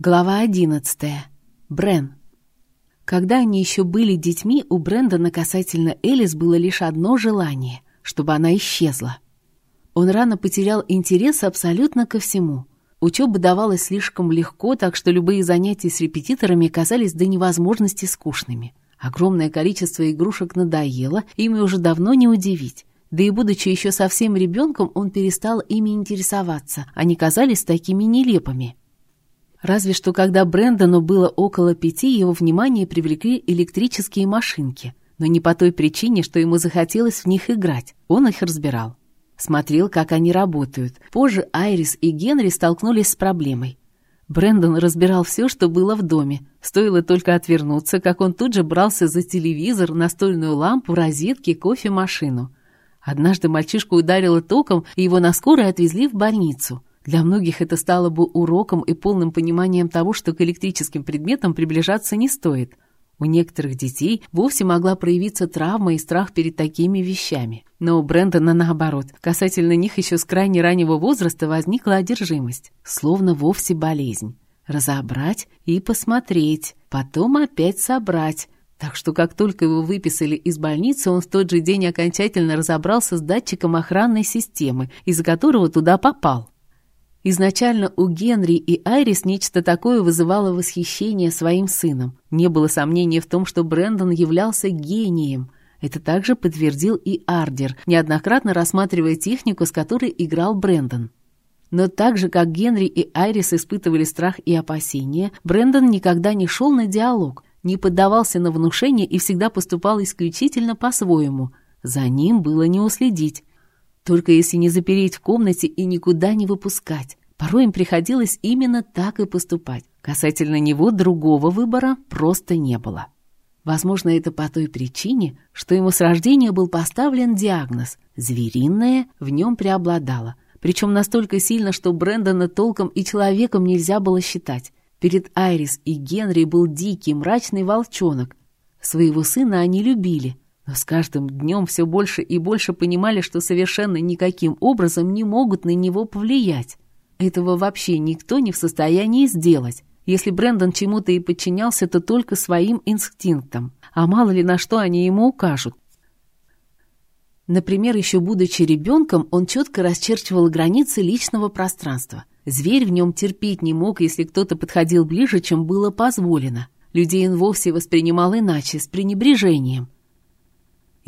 Глава одиннадцатая. Брен. Когда они еще были детьми, у Брэндона касательно Элис было лишь одно желание — чтобы она исчезла. Он рано потерял интерес абсолютно ко всему. Учеба давалась слишком легко, так что любые занятия с репетиторами казались до невозможности скучными. Огромное количество игрушек надоело, ими уже давно не удивить. Да и будучи еще совсем ребенком, он перестал ими интересоваться. Они казались такими нелепыми. Разве что когда Брэндону было около пяти, его внимание привлекли электрические машинки. Но не по той причине, что ему захотелось в них играть. Он их разбирал. Смотрел, как они работают. Позже Айрис и Генри столкнулись с проблемой. Брэндон разбирал все, что было в доме. Стоило только отвернуться, как он тут же брался за телевизор, настольную лампу, розетки, кофемашину. Однажды мальчишку ударило током, и его на скорой отвезли в больницу. Для многих это стало бы уроком и полным пониманием того, что к электрическим предметам приближаться не стоит. У некоторых детей вовсе могла проявиться травма и страх перед такими вещами. Но у Брэндона наоборот. Касательно них еще с крайне раннего возраста возникла одержимость. Словно вовсе болезнь. Разобрать и посмотреть. Потом опять собрать. Так что как только его выписали из больницы, он в тот же день окончательно разобрался с датчиком охранной системы, из-за которого туда попал. Изначально у Генри и Айрис нечто такое вызывало восхищение своим сыном. Не было сомнения в том, что Брэндон являлся гением. Это также подтвердил и Ардер, неоднократно рассматривая технику, с которой играл Брэндон. Но так же, как Генри и Айрис испытывали страх и опасения, Брэндон никогда не шел на диалог, не поддавался на внушение и всегда поступал исключительно по-своему. За ним было не уследить. Только если не запереть в комнате и никуда не выпускать. Порой им приходилось именно так и поступать. Касательно него другого выбора просто не было. Возможно, это по той причине, что ему с рождения был поставлен диагноз «звериное» в нем преобладало, причем настолько сильно, что Брэндона толком и человеком нельзя было считать. Перед Айрис и Генри был дикий, мрачный волчонок. Своего сына они любили, но с каждым днем все больше и больше понимали, что совершенно никаким образом не могут на него повлиять. Этого вообще никто не в состоянии сделать. Если Брэндон чему-то и подчинялся, то только своим инстинктам. А мало ли на что они ему укажут. Например, еще будучи ребенком, он четко расчерчивал границы личного пространства. Зверь в нем терпеть не мог, если кто-то подходил ближе, чем было позволено. Людей он вовсе воспринимал иначе, с пренебрежением.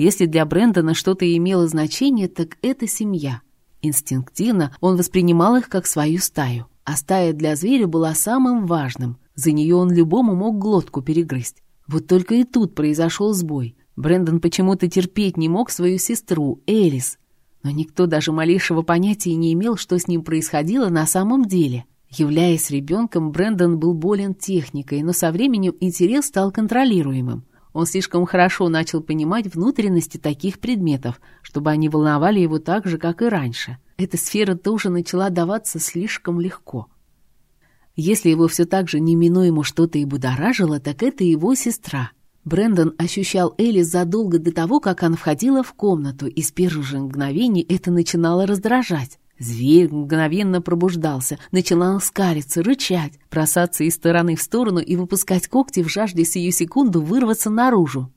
Если для Брэндона что-то имело значение, так это семья. Инстинктивно он воспринимал их как свою стаю. А стая для зверя была самым важным. За нее он любому мог глотку перегрызть. Вот только и тут произошел сбой. Брэндон почему-то терпеть не мог свою сестру, Элис. Но никто даже малейшего понятия не имел, что с ним происходило на самом деле. Являясь ребенком, Брэндон был болен техникой, но со временем интерес стал контролируемым. Он слишком хорошо начал понимать внутренности таких предметов, чтобы они волновали его так же, как и раньше. Эта сфера тоже начала даваться слишком легко. Если его все так же неминуемо что-то и будоражило, так это его сестра. Брендон ощущал Элис задолго до того, как она входила в комнату, и с первых же мгновений это начинало раздражать. Зверь мгновенно пробуждался, начинал скалиться, рычать, бросаться из стороны в сторону и выпускать когти в жажде сию секунду вырваться наружу.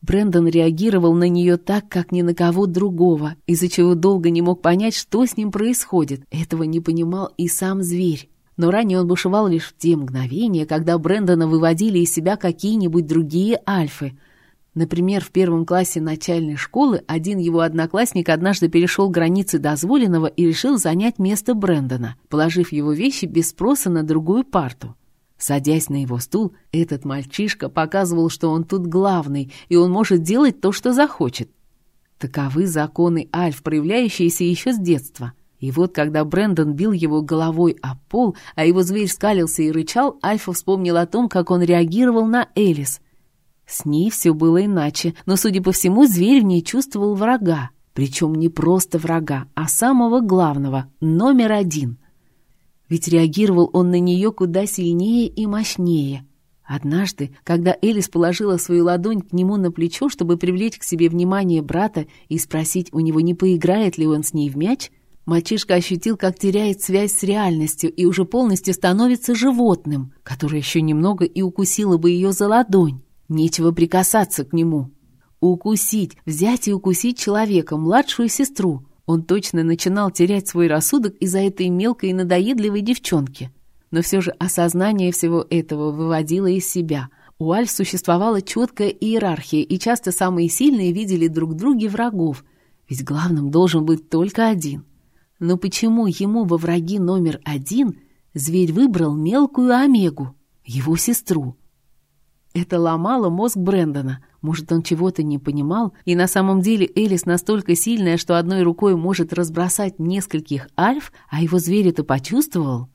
Брендон реагировал на нее так, как ни на кого другого, из-за чего долго не мог понять, что с ним происходит. Этого не понимал и сам зверь. Но ранее он бушевал лишь в те мгновения, когда Брэндона выводили из себя какие-нибудь другие альфы — Например, в первом классе начальной школы один его одноклассник однажды перешел границы дозволенного и решил занять место Брэндона, положив его вещи без спроса на другую парту. Садясь на его стул, этот мальчишка показывал, что он тут главный, и он может делать то, что захочет. Таковы законы Альф, проявляющиеся еще с детства. И вот, когда Брэндон бил его головой о пол, а его зверь скалился и рычал, Альфа вспомнил о том, как он реагировал на Элис — с ней все было иначе, но, судя по всему, зверь в ней чувствовал врага. Причем не просто врага, а самого главного, номер один. Ведь реагировал он на нее куда сильнее и мощнее. Однажды, когда Элис положила свою ладонь к нему на плечо, чтобы привлечь к себе внимание брата и спросить у него, не поиграет ли он с ней в мяч, Мальчишка ощутил, как теряет связь с реальностью и уже полностью становится животным, которое еще немного и укусило бы ее за ладонь. Нечего прикасаться к нему. Укусить, взять и укусить человека, младшую сестру. Он точно начинал терять свой рассудок из-за этой мелкой и надоедливой девчонки. Но все же осознание всего этого выводило из себя. У Альф существовала четкая иерархия, и часто самые сильные видели друг друге врагов, ведь главным должен быть только один. Но почему ему во враги номер один зверь выбрал мелкую Омегу, его сестру? Это ломало мозг Брэндона. Может, он чего-то не понимал, и на самом деле Элис настолько сильная, что одной рукой может разбросать нескольких альф, а его зверь это почувствовал?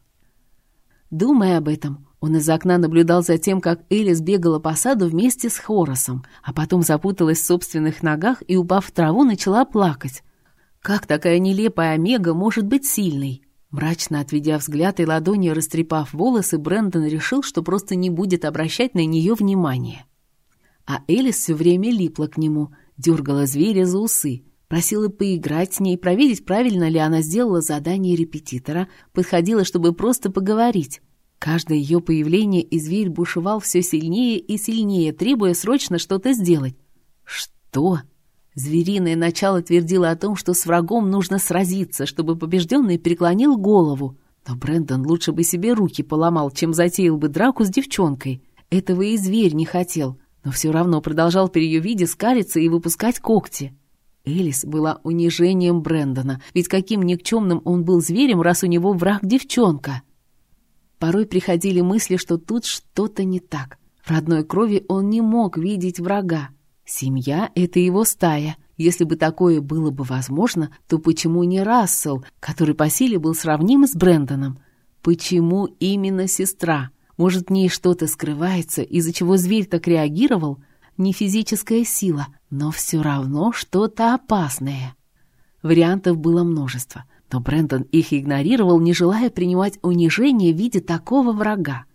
Думая об этом, он из окна наблюдал за тем, как Элис бегала по саду вместе с Хоросом, а потом запуталась в собственных ногах и, упав в траву, начала плакать. Как такая нелепая Омега может быть сильной? Мрачно отведя взгляд и ладонью растрепав волосы, Брэндон решил, что просто не будет обращать на нее внимания. А Элис все время липла к нему, дергала зверя за усы, просила поиграть с ней, проверить, правильно ли она сделала задание репетитора, подходила, чтобы просто поговорить. Каждое ее появление и зверь бушевал все сильнее и сильнее, требуя срочно что-то сделать. «Что?» Звериное начало твердило о том, что с врагом нужно сразиться, чтобы побежденный преклонил голову. Но Брэндон лучше бы себе руки поломал, чем затеял бы драку с девчонкой. Этого и зверь не хотел, но все равно продолжал при ее виде скалиться и выпускать когти. Элис была унижением Брэндона, ведь каким никчемным он был зверем, раз у него враг девчонка. Порой приходили мысли, что тут что-то не так. В родной крови он не мог видеть врага. Семья — это его стая. Если бы такое было бы возможно, то почему не Рассел, который по силе был сравним с Брэндоном? Почему именно сестра? Может, в ней что-то скрывается, из-за чего зверь так реагировал? Не физическая сила, но все равно что-то опасное. Вариантов было множество, но Брэндон их игнорировал, не желая принимать унижение в виде такого врага.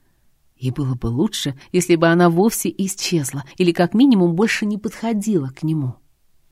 И было бы лучше, если бы она вовсе исчезла или как минимум больше не подходила к нему.